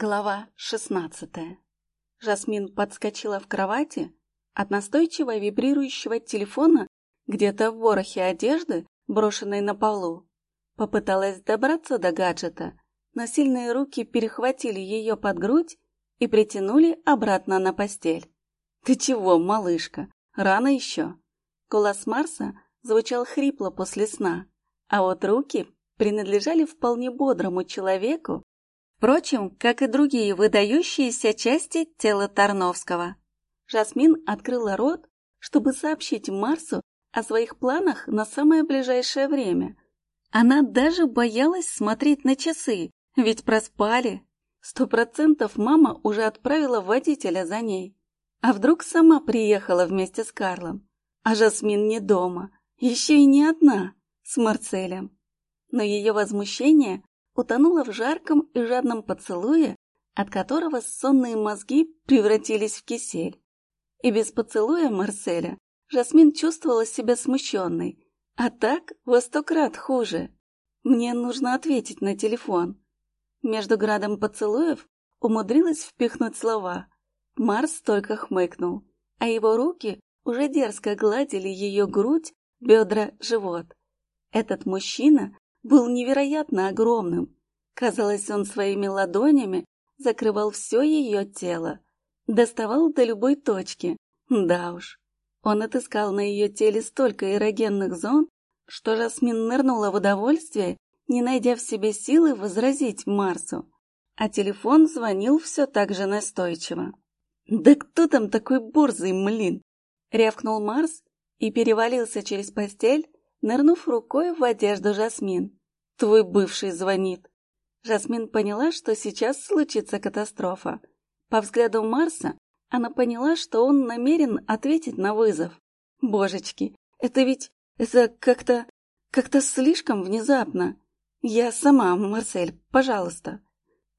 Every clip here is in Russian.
Глава шестнадцатая. Жасмин подскочила в кровати от настойчиво вибрирующего телефона где-то в ворохе одежды, брошенной на полу. Попыталась добраться до гаджета, но сильные руки перехватили ее под грудь и притянули обратно на постель. «Ты чего, малышка? Рано еще?» Голос Марса звучал хрипло после сна, а вот руки принадлежали вполне бодрому человеку, Впрочем, как и другие выдающиеся части тела Тарновского. Жасмин открыла рот, чтобы сообщить Марсу о своих планах на самое ближайшее время. Она даже боялась смотреть на часы, ведь проспали. Сто процентов мама уже отправила водителя за ней. А вдруг сама приехала вместе с Карлом? А Жасмин не дома, еще и не одна, с Марцелем. Но ее возмущение утонула в жарком и жадном поцелуе, от которого сонные мозги превратились в кисель. И без поцелуя Марселя Жасмин чувствовала себя смущенной, а так во сто крат хуже. Мне нужно ответить на телефон. Между градом поцелуев умудрилась впихнуть слова. Марс только хмыкнул, а его руки уже дерзко гладили ее грудь, бедра, живот. Этот мужчина был невероятно огромным. Казалось, он своими ладонями закрывал все ее тело, доставал до любой точки. Да уж, он отыскал на ее теле столько эрогенных зон, что Жасмин нырнула в удовольствие, не найдя в себе силы возразить Марсу. А телефон звонил все так же настойчиво. «Да кто там такой борзый млин?» — рявкнул Марс и перевалился через постель, нырнув рукой в одежду Жасмин. Твой бывший звонит. Жасмин поняла, что сейчас случится катастрофа. По взгляду Марса она поняла, что он намерен ответить на вызов. Божечки, это ведь... это как-то... как-то слишком внезапно. Я сама, Марсель, пожалуйста.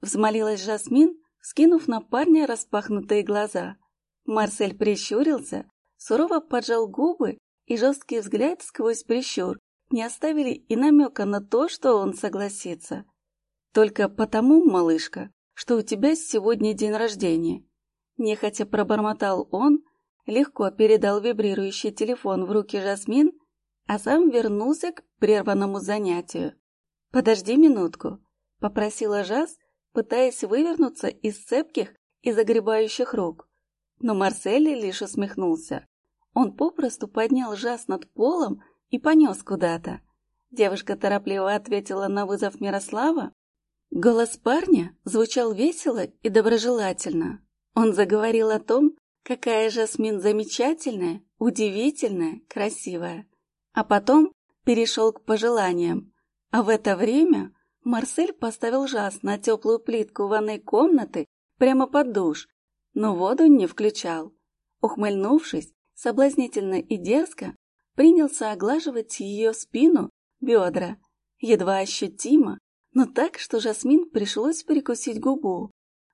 Взмолилась Жасмин, скинув на парня распахнутые глаза. Марсель прищурился, сурово поджал губы и жесткий взгляд сквозь прищур не оставили и намека на то, что он согласится. Только потому, малышка, что у тебя сегодня день рождения. Нехотя пробормотал он, легко передал вибрирующий телефон в руки Жасмин, а сам вернулся к прерванному занятию. «Подожди минутку», — попросила Жас, пытаясь вывернуться из цепких и загребающих рук. Но Марсель лишь усмехнулся. Он попросту поднял Жас над полом и понес куда-то. Девушка торопливо ответила на вызов Мирослава. Голос парня звучал весело и доброжелательно. Он заговорил о том, какая Жасмин замечательная, удивительная, красивая. А потом перешел к пожеланиям. А в это время Марсель поставил Жас на теплую плитку ванной комнаты прямо под душ, но воду не включал. Ухмыльнувшись, соблазнительно и дерзко, принялся оглаживать ее спину, бедра, едва ощутимо, но так, что Жасмин пришлось перекусить губу.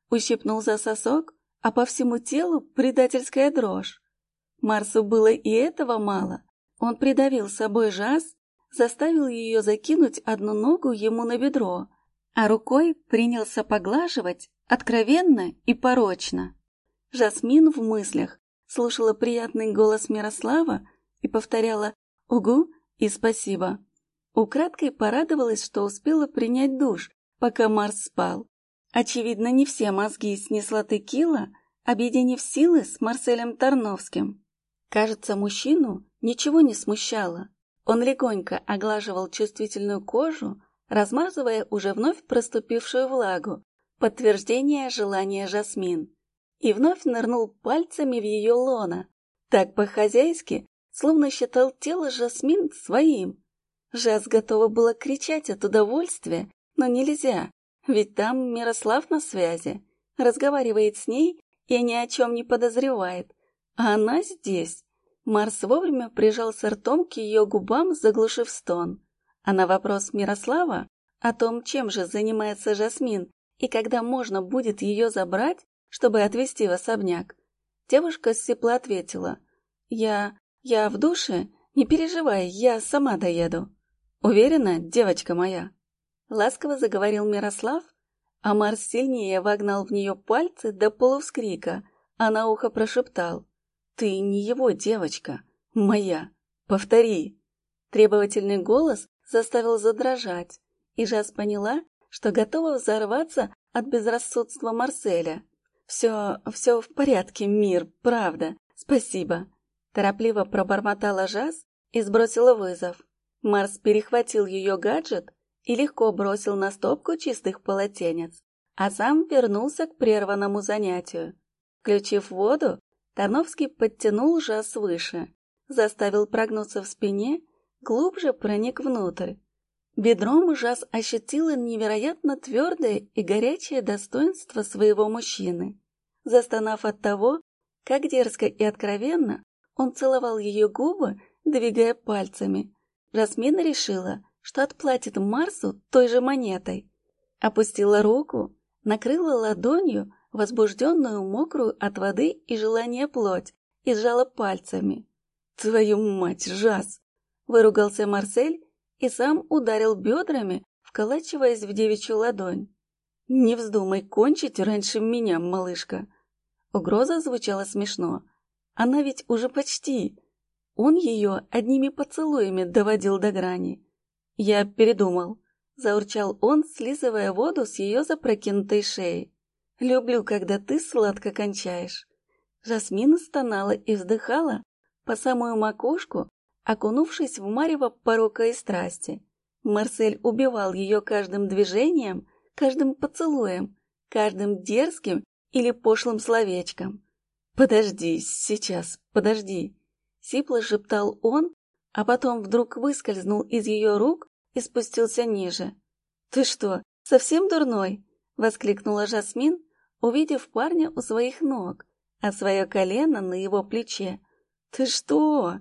Ущипнул за сосок, а по всему телу предательская дрожь. Марсу было и этого мало. Он придавил собой Жас, заставил ее закинуть одну ногу ему на бедро, а рукой принялся поглаживать откровенно и порочно. Жасмин в мыслях слушала приятный голос Мирослава, и повторяла «Угу» и «Спасибо». Украдкой порадовалась, что успела принять душ, пока Марс спал. Очевидно, не все мозги снесла текила, объединив силы с Марселем Тарновским. Кажется, мужчину ничего не смущало. Он легонько оглаживал чувствительную кожу, размазывая уже вновь проступившую влагу, подтверждение желания Жасмин, и вновь нырнул пальцами в ее лона, так по-хозяйски, словно считал тело Жасмин своим. Жас готова была кричать от удовольствия, но нельзя, ведь там Мирослав на связи, разговаривает с ней и ни о чем не подозревает, а она здесь. Марс вовремя прижался ртом к ее губам, заглушив стон. А на вопрос Мирослава о том, чем же занимается Жасмин и когда можно будет ее забрать, чтобы отвезти в особняк, девушка сипло ответила. «Я... «Я в душе? Не переживай, я сама доеду». «Уверена, девочка моя?» Ласково заговорил Мирослав, а Марс сильнее вогнал в нее пальцы до полувскрика, а на ухо прошептал. «Ты не его девочка, моя. Повтори!» Требовательный голос заставил задрожать, и Жас поняла, что готова взорваться от безрассудства Марселя. «Все, все в порядке, мир, правда, спасибо!» Торопливо пробормотала Жас и сбросила вызов. Марс перехватил ее гаджет и легко бросил на стопку чистых полотенец, а сам вернулся к прерванному занятию. Включив воду, Тарновский подтянул Жас выше, заставил прогнуться в спине, глубже проник внутрь. Бедром Жас ощутила невероятно твердое и горячее достоинство своего мужчины, застонав от того, как дерзко и откровенно он целовал ее губы, двигая пальцами. Жасмина решила, что отплатит Марсу той же монетой. Опустила руку, накрыла ладонью возбужденную, мокрую от воды и желания плоть и сжала пальцами. «Твою мать, Жас!» — выругался Марсель и сам ударил бедрами, вколачиваясь в девичью ладонь. «Не вздумай кончить раньше меня, малышка!» Угроза звучала смешно, она ведь уже почти. Он ее одними поцелуями доводил до грани. Я передумал. Заурчал он, слизывая воду с ее запрокинутой шеи. «Люблю, когда ты сладко кончаешь». Жасмин стонала и вздыхала по самую макушку, окунувшись в марево порока и страсти. Марсель убивал ее каждым движением, каждым поцелуем, каждым дерзким или пошлым словечком. «Подожди, сейчас, подожди!» — сипло шептал он, а потом вдруг выскользнул из ее рук и спустился ниже. «Ты что, совсем дурной?» — воскликнула Жасмин, увидев парня у своих ног, а свое колено на его плече. «Ты что?»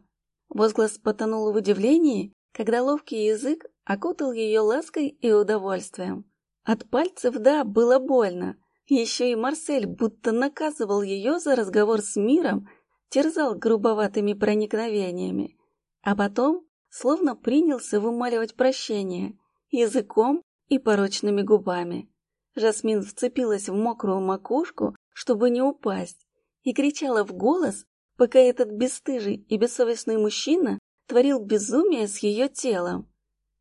Возглас потонул в удивлении, когда ловкий язык окутал ее лаской и удовольствием. От пальцев, да, было больно, еще и Марсель будто наказывал ее за разговор с миром, терзал грубоватыми проникновениями, а потом словно принялся вымаливать прощение языком и порочными губами. Жасмин вцепилась в мокрую макушку, чтобы не упасть, и кричала в голос, пока этот бесстыжий и бессовестный мужчина творил безумие с ее телом.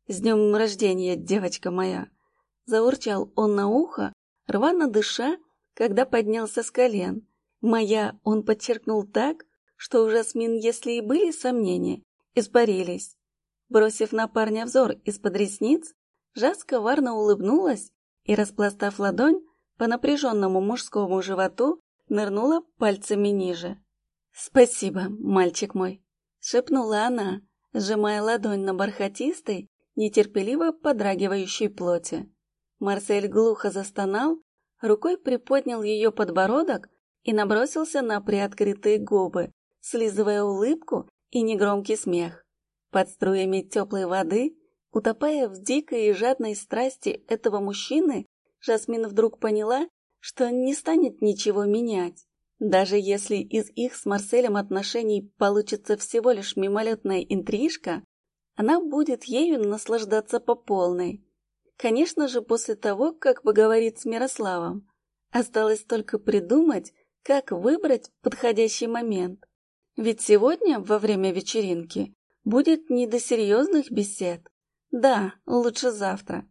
«С днем рождения, девочка моя!» Заурчал он на ухо, рвано дыша, когда поднялся с колен. Моя он подчеркнул так, что у Жасмин, если и были сомнения, испарились. Бросив на парня взор из-под ресниц, Жас коварно улыбнулась и, распластав ладонь по напряженному мужскому животу, нырнула пальцами ниже. «Спасибо, мальчик мой», — шепнула она, сжимая ладонь на бархатистой, нетерпеливо подрагивающей плоти. Марсель глухо застонал, рукой приподнял ее подбородок и набросился на приоткрытые губы, слизывая улыбку и негромкий смех. Под струями теплой воды, утопая в дикой и жадной страсти этого мужчины, Жасмин вдруг поняла, что не станет ничего менять. Даже если из их с Марселем отношений получится всего лишь мимолетная интрижка, она будет ею наслаждаться по полной. Конечно же, после того, как поговорит с Мирославом. Осталось только придумать, как выбрать подходящий момент. Ведь сегодня, во время вечеринки, будет не до серьезных бесед. Да, лучше завтра.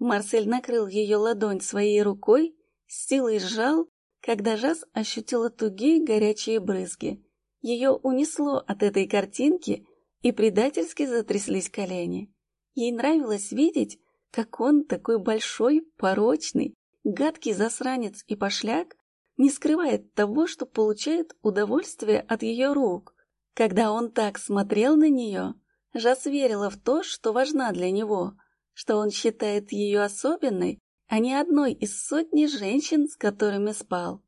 Марсель накрыл ее ладонь своей рукой, с силой сжал, когда Жас ощутила тугие горячие брызги. Ее унесло от этой картинки, и предательски затряслись колени. Ей нравилось видеть, как он, такой большой, порочный, гадкий засранец и пошляк, не скрывает того, что получает удовольствие от ее рук. Когда он так смотрел на нее, Жас верила в то, что важна для него, что он считает ее особенной, а не одной из сотни женщин, с которыми спал.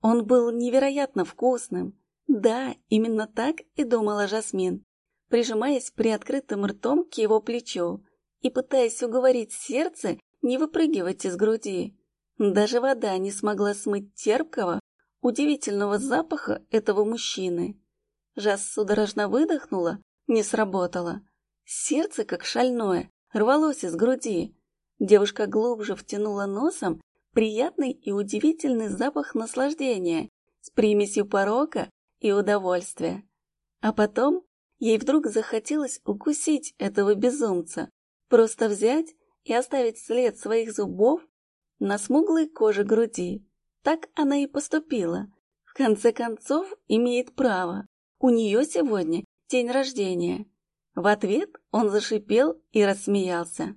Он был невероятно вкусным. Да, именно так и думала Жасмин, прижимаясь приоткрытым ртом к его плечу, и пытаясь уговорить сердце не выпрыгивать из груди. Даже вода не смогла смыть терпкого, удивительного запаха этого мужчины. Жас судорожно выдохнула, не сработало. Сердце, как шальное, рвалось из груди. Девушка глубже втянула носом, приятный и удивительный запах наслаждения с примесью порока и удовольствия. А потом ей вдруг захотелось укусить этого безумца, просто взять и оставить след своих зубов на смуглой коже груди. Так она и поступила. В конце концов, имеет право. У нее сегодня день рождения. В ответ он зашипел и рассмеялся.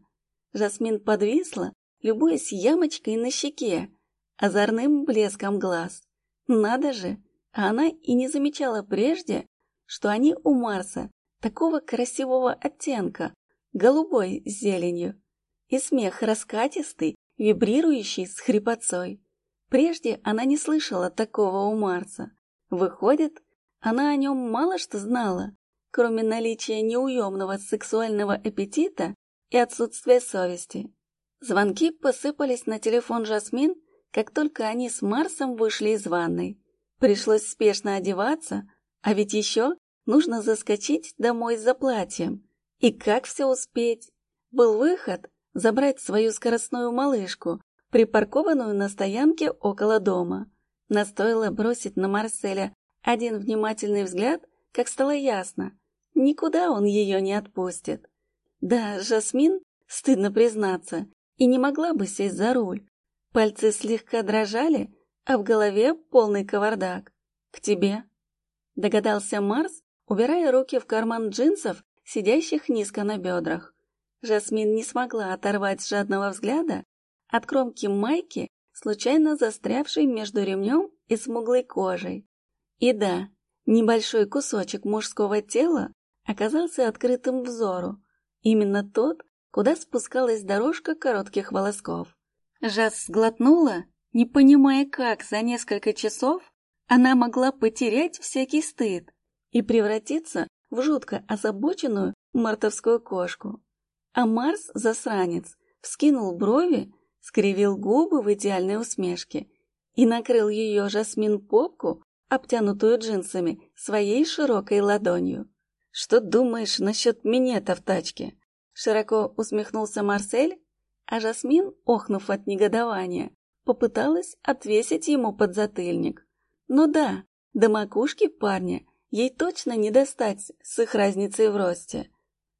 Жасмин подвисла, любуясь ямочкой на щеке, озорным блеском глаз. Надо же, а она и не замечала прежде, что они у Марса такого красивого оттенка, голубой с зеленью, и смех раскатистый, вибрирующий с хрипотцой. Прежде она не слышала такого у Марса. Выходит, она о нем мало что знала, кроме наличия неуемного сексуального аппетита и отсутствия совести. Звонки посыпались на телефон Жасмин, как только они с Марсом вышли из ванной. Пришлось спешно одеваться, а ведь еще нужно заскочить домой за платьем. И как все успеть? Был выход забрать свою скоростную малышку, припаркованную на стоянке около дома. Настоило бросить на Марселя один внимательный взгляд, как стало ясно. Никуда он ее не отпустит. Да, Жасмин, стыдно признаться, и не могла бы сесть за руль. Пальцы слегка дрожали, а в голове полный кавардак. «К тебе», — догадался Марс, убирая руки в карман джинсов, сидящих низко на бедрах. Жасмин не смогла оторвать жадного взгляда от кромки майки, случайно застрявшей между ремнем и смуглой кожей. И да, небольшой кусочек мужского тела оказался открытым взору, именно тот, куда спускалась дорожка коротких волосков. Жас сглотнула, не понимая, как за несколько часов она могла потерять всякий стыд и превратиться в жутко озабоченную мартовскую кошку. А Марс, засранец, вскинул брови, скривил губы в идеальной усмешке и накрыл ее жасмин попку, обтянутую джинсами, своей широкой ладонью. «Что думаешь насчет минета в тачке?» Широко усмехнулся Марсель, а Жасмин, охнув от негодования, попыталась отвесить ему подзатыльник. Ну да, до макушки парня ей точно не достать с их разницей в росте.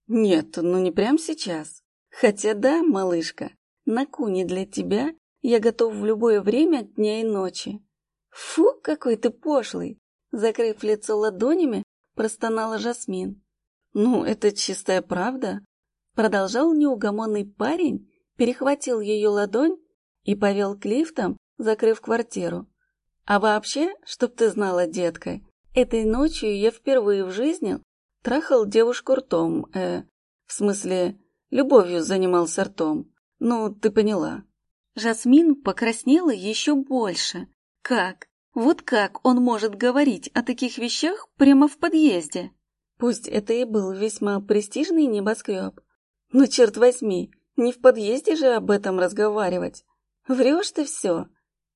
Нет, ну не прямо сейчас. Хотя да, малышка, на куне для тебя я готов в любое время дня и ночи. Фу, какой ты пошлый! Закрыв лицо ладонями, простонала Жасмин. Ну, это чистая правда. Продолжал неугомонный парень, перехватил ее ладонь и повел к лифтам, закрыв квартиру. А вообще, чтоб ты знала, детка, этой ночью я впервые в жизни трахал девушку ртом, э, в смысле, любовью занимался ртом. Ну, ты поняла. Жасмин покраснела еще больше. Как? Вот как он может говорить о таких вещах прямо в подъезде? Пусть это и был весьма престижный небоскреб, ну, черт возьми, не в подъезде же об этом разговаривать. Врешь ты все.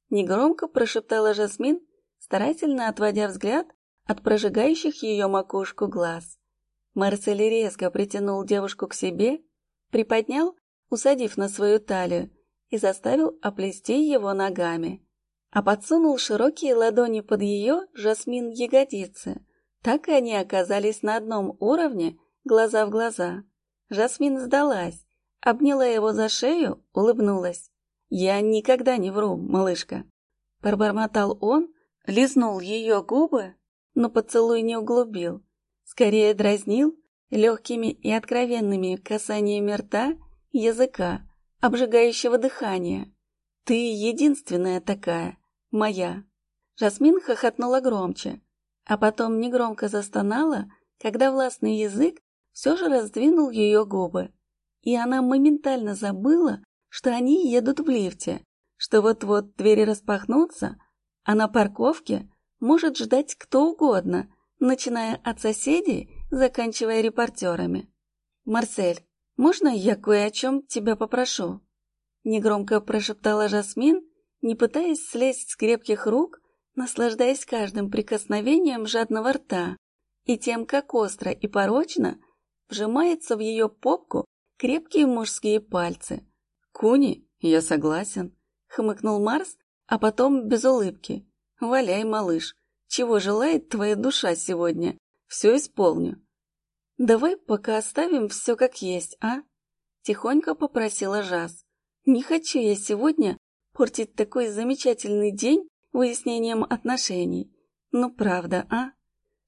Негромко прошептала Жасмин, старательно отводя взгляд от прожигающих ее макушку глаз. Марсель резко притянул девушку к себе, приподнял, усадив на свою талию, и заставил оплести его ногами, а подсунул широкие ладони под ее жасмин ягодицы. Так и они оказались на одном уровне, глаза в глаза. Жасмин сдалась, обняла его за шею, улыбнулась. «Я никогда не вру, малышка». Пробормотал он, лизнул ее губы, но поцелуй не углубил. Скорее дразнил легкими и откровенными касаниями рта, языка, обжигающего дыхания. «Ты единственная такая, моя». Жасмин хохотнула громче, а потом негромко застонала, когда властный язык все же раздвинул ее губы, и она моментально забыла, что они едут в лифте, что вот-вот двери распахнутся, а на парковке может ждать кто угодно, начиная от соседей, заканчивая репортерами. «Марсель, можно я кое о чем тебя попрошу?» Негромко прошептала Жасмин, не пытаясь слезть с крепких рук, наслаждаясь каждым прикосновением жадного рта и тем, как остро и порочно вжимается в ее попку крепкие мужские пальцы. «Куни, я согласен», хмыкнул Марс, а потом без улыбки. «Валяй, малыш, чего желает твоя душа сегодня? Все исполню». «Давай пока оставим все как есть, а?» Тихонько попросила Жаз. «Не хочу я сегодня портить такой замечательный день выяснением отношений. Ну правда, а?»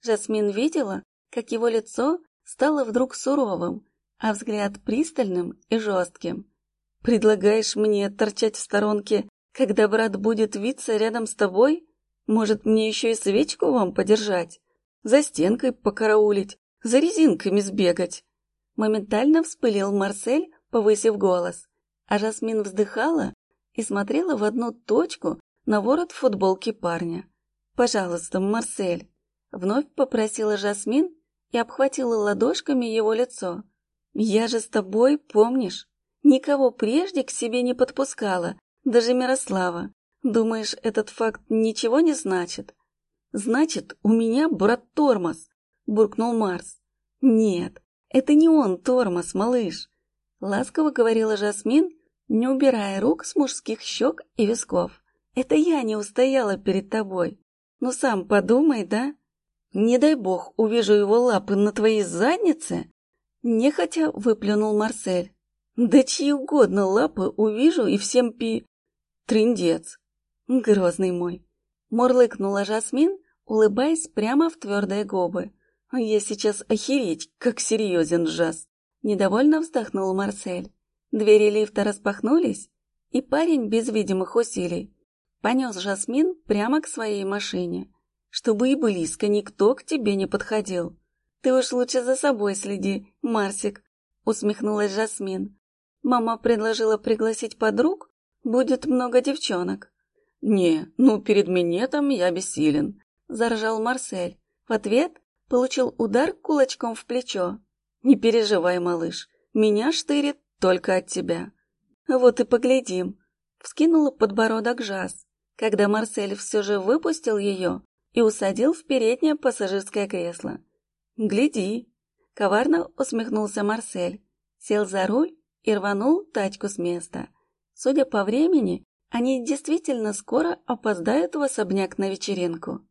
Жасмин видела, как его лицо стало вдруг суровым, а взгляд пристальным и жестким. «Предлагаешь мне торчать в сторонке, когда брат будет виться рядом с тобой? Может, мне еще и свечку вам подержать? За стенкой покараулить, за резинками сбегать?» Моментально вспылил Марсель, повысив голос, а Жасмин вздыхала и смотрела в одну точку на ворот футболки парня. «Пожалуйста, Марсель!» Вновь попросила Жасмин и обхватила ладошками его лицо. «Я же с тобой, помнишь? Никого прежде к себе не подпускала, даже Мирослава. Думаешь, этот факт ничего не значит?» «Значит, у меня брат тормоз», — буркнул Марс. «Нет, это не он тормоз, малыш», — ласково говорила Жасмин, не убирая рук с мужских щек и висков. «Это я не устояла перед тобой. Ну сам подумай, да? Не дай бог увижу его лапы на твоей заднице!» Нехотя выплюнул Марсель. «Да чьи угодно лапы увижу и всем пи...» «Триндец!» «Грозный мой!» Мурлыкнула Жасмин, улыбаясь прямо в твердые губы. «Я сейчас охереть, как серьезен Жас!» Недовольно вздохнул Марсель. Двери лифта распахнулись, и парень без видимых усилий понес Жасмин прямо к своей машине, чтобы и близко никто к тебе не подходил. «Ты уж лучше за собой следи, Марсик», — усмехнулась Жасмин. «Мама предложила пригласить подруг, будет много девчонок». «Не, ну перед минетом я бессилен», — заржал Марсель. В ответ получил удар кулачком в плечо. «Не переживай, малыш, меня штырит только от тебя». «Вот и поглядим», — вскинула подбородок Жаз, когда Марсель все же выпустил ее и усадил в переднее пассажирское кресло. «Гляди!» — коварно усмехнулся Марсель, сел за руль и рванул тачку с места. Судя по времени, они действительно скоро опоздают в особняк на вечеринку.